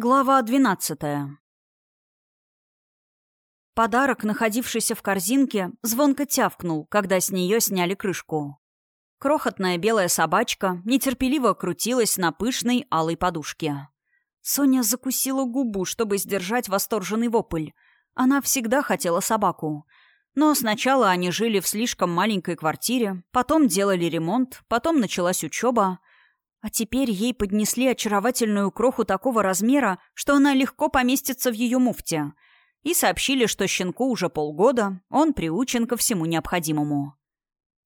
Глава двенадцатая. Подарок, находившийся в корзинке, звонко тявкнул, когда с нее сняли крышку. Крохотная белая собачка нетерпеливо крутилась на пышной алой подушке. Соня закусила губу, чтобы сдержать восторженный вопль. Она всегда хотела собаку. Но сначала они жили в слишком маленькой квартире, потом делали ремонт, потом началась учеба — а теперь ей поднесли очаровательную кроху такого размера, что она легко поместится в ее муфте. И сообщили, что щенку уже полгода, он приучен ко всему необходимому.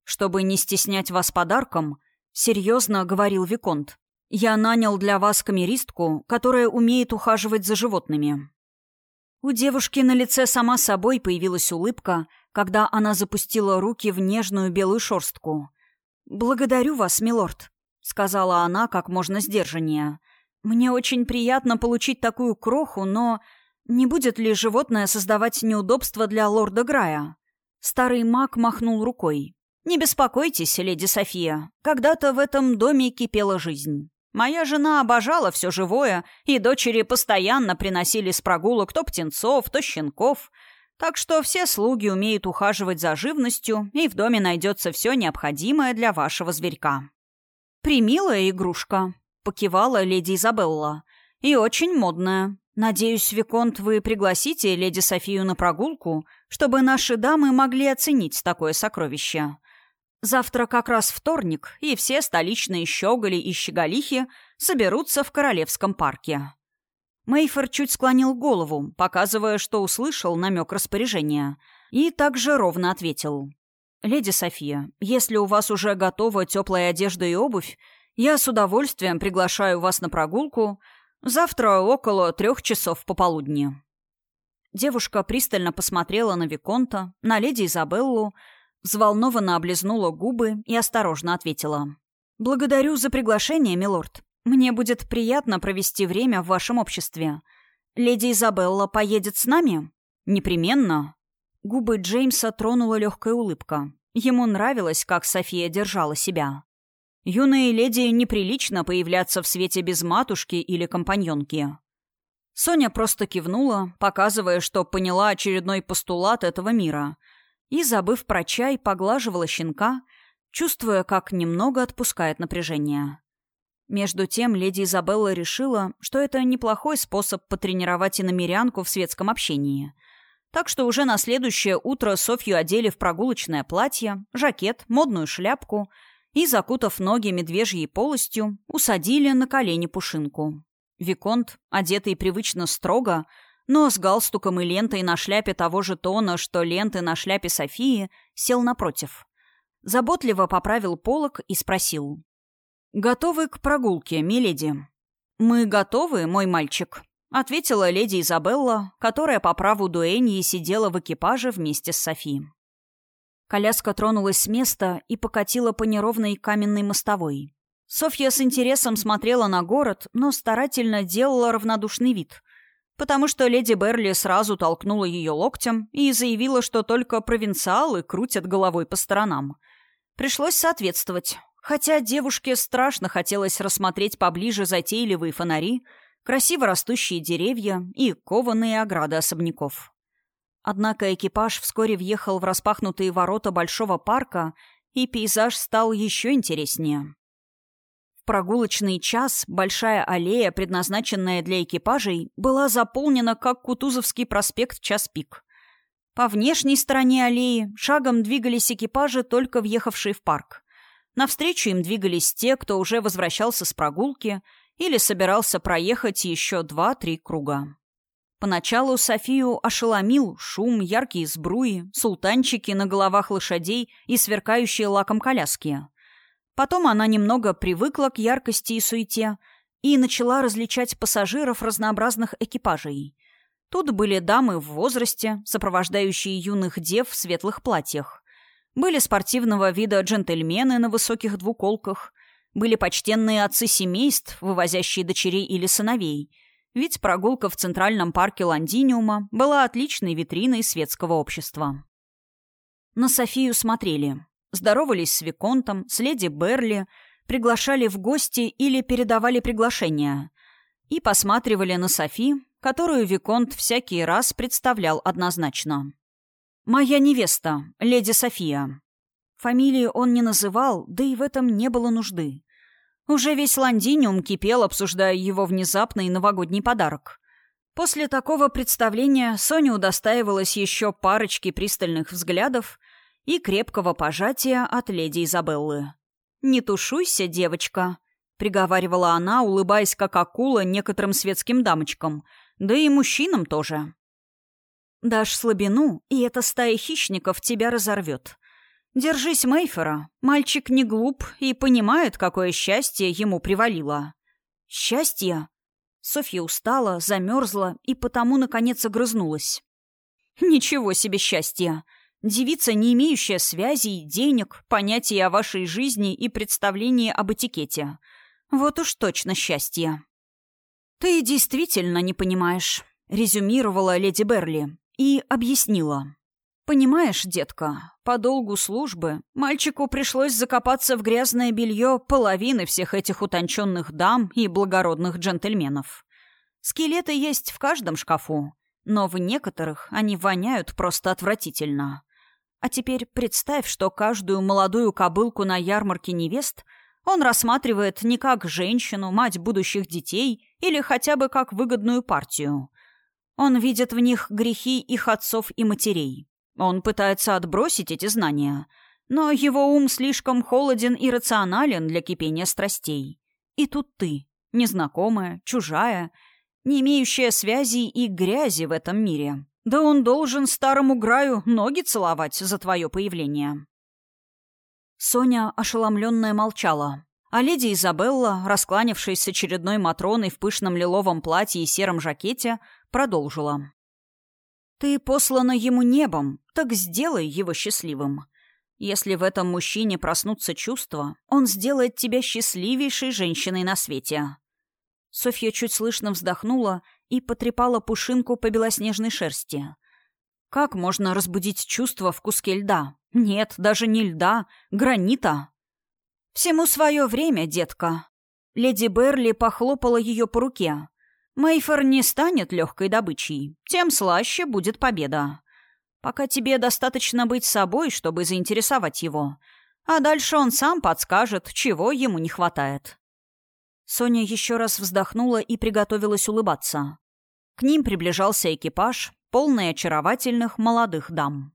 «Чтобы не стеснять вас подарком», — серьезно говорил Виконт, «я нанял для вас камеристку, которая умеет ухаживать за животными». У девушки на лице сама собой появилась улыбка, когда она запустила руки в нежную белую шорстку. «Благодарю вас, милорд», — сказала она как можно сдержаннее. «Мне очень приятно получить такую кроху, но не будет ли животное создавать неудобства для лорда Грая?» Старый маг махнул рукой. «Не беспокойтесь, леди София. Когда-то в этом доме кипела жизнь. Моя жена обожала все живое, и дочери постоянно приносили с прогулок то птенцов, то щенков. Так что все слуги умеют ухаживать за живностью, и в доме найдется все необходимое для вашего зверька. «Примилая игрушка», — покивала леди Изабелла. «И очень модная. Надеюсь, Виконт, вы пригласите леди Софию на прогулку, чтобы наши дамы могли оценить такое сокровище. Завтра как раз вторник, и все столичные щеголи и щеголихи соберутся в Королевском парке». Мейфер чуть склонил голову, показывая, что услышал намек распоряжения, и также ровно ответил. «Леди София, если у вас уже готова теплая одежда и обувь, я с удовольствием приглашаю вас на прогулку завтра около трех часов пополудни». Девушка пристально посмотрела на Виконта, на леди Изабеллу, взволнованно облизнула губы и осторожно ответила. «Благодарю за приглашение, милорд. Мне будет приятно провести время в вашем обществе. Леди Изабелла поедет с нами?» «Непременно», Губы Джеймса тронула легкая улыбка. Ему нравилось, как София держала себя. Юные леди неприлично появляться в свете без матушки или компаньонки. Соня просто кивнула, показывая, что поняла очередной постулат этого мира, и, забыв про чай, поглаживала щенка, чувствуя, как немного отпускает напряжение. Между тем леди Изабелла решила, что это неплохой способ потренировать иномерянку в светском общении — так что уже на следующее утро Софью одели в прогулочное платье, жакет, модную шляпку и, закутав ноги медвежьей полостью, усадили на колени пушинку. Виконт, одетый привычно строго, но с галстуком и лентой на шляпе того же тона, что ленты на шляпе Софии, сел напротив. Заботливо поправил полок и спросил. «Готовы к прогулке, миледи?» «Мы готовы, мой мальчик», ответила леди Изабелла, которая по праву дуэньи сидела в экипаже вместе с Софи. Коляска тронулась с места и покатила по неровной каменной мостовой. Софья с интересом смотрела на город, но старательно делала равнодушный вид, потому что леди Берли сразу толкнула ее локтем и заявила, что только провинциалы крутят головой по сторонам. Пришлось соответствовать. Хотя девушке страшно хотелось рассмотреть поближе затейливые фонари — красиво растущие деревья и кованые ограды особняков. Однако экипаж вскоре въехал в распахнутые ворота большого парка, и пейзаж стал еще интереснее. В прогулочный час большая аллея, предназначенная для экипажей, была заполнена, как Кутузовский проспект час пик. По внешней стороне аллеи шагом двигались экипажи, только въехавшие в парк. Навстречу им двигались те, кто уже возвращался с прогулки – или собирался проехать еще два-три круга. Поначалу Софию ошеломил шум, яркие сбруи, султанчики на головах лошадей и сверкающие лаком коляски. Потом она немного привыкла к яркости и суете и начала различать пассажиров разнообразных экипажей. Тут были дамы в возрасте, сопровождающие юных дев в светлых платьях. Были спортивного вида джентльмены на высоких двуколках, были почтенные отцы семейств, вывозящие дочерей или сыновей. Ведь прогулка в Центральном парке Лондиниума была отличной витриной светского общества. На Софию смотрели. Здоровались с Виконтом, с леди Берли, приглашали в гости или передавали приглашения. и посматривали на Софи, которую Виконт всякий раз представлял однозначно. «Моя невеста, леди София». Фамилии он не называл, да и в этом не было нужды. Уже весь Лондиниум кипел, обсуждая его внезапный новогодний подарок. После такого представления Соня удостаивалась еще парочки пристальных взглядов и крепкого пожатия от леди Изабеллы. «Не тушуйся, девочка», — приговаривала она, улыбаясь как акула некоторым светским дамочкам, да и мужчинам тоже. «Дашь слабину, и эта стая хищников тебя разорвет. Держись Мейфера. Мальчик не глуп и понимает, какое счастье ему привалило. Счастье? Софья устала, замерзла и потому, наконец, огрызнулась. Ничего себе счастье! Девица, не имеющая связей, денег, понятий о вашей жизни и представлении об этикете. Вот уж точно счастье. «Ты действительно не понимаешь», — резюмировала леди Берли и объяснила. «Понимаешь, детка, по долгу службы мальчику пришлось закопаться в грязное белье половины всех этих утонченных дам и благородных джентльменов. Скелеты есть в каждом шкафу, но в некоторых они воняют просто отвратительно. А теперь представь, что каждую молодую кобылку на ярмарке невест он рассматривает не как женщину, мать будущих детей или хотя бы как выгодную партию. Он видит в них грехи их отцов и матерей. Он пытается отбросить эти знания, но его ум слишком холоден и рационален для кипения страстей. И тут ты, незнакомая, чужая, не имеющая связей и грязи в этом мире. Да он должен старому Граю ноги целовать за твое появление. Соня, ошеломленная, молчала. А леди Изабелла, раскланившись с очередной Матроной в пышном лиловом платье и сером жакете, продолжила. «Ты послана ему небом, так сделай его счастливым. Если в этом мужчине проснутся чувства, он сделает тебя счастливейшей женщиной на свете». Софья чуть слышно вздохнула и потрепала пушинку по белоснежной шерсти. «Как можно разбудить чувства в куске льда? Нет, даже не льда, гранита!» «Всему свое время, детка!» Леди Берли похлопала ее по руке. Мейфор не станет легкой добычей, тем слаще будет победа. Пока тебе достаточно быть собой, чтобы заинтересовать его, а дальше он сам подскажет, чего ему не хватает. Соня еще раз вздохнула и приготовилась улыбаться. К ним приближался экипаж, полный очаровательных молодых дам.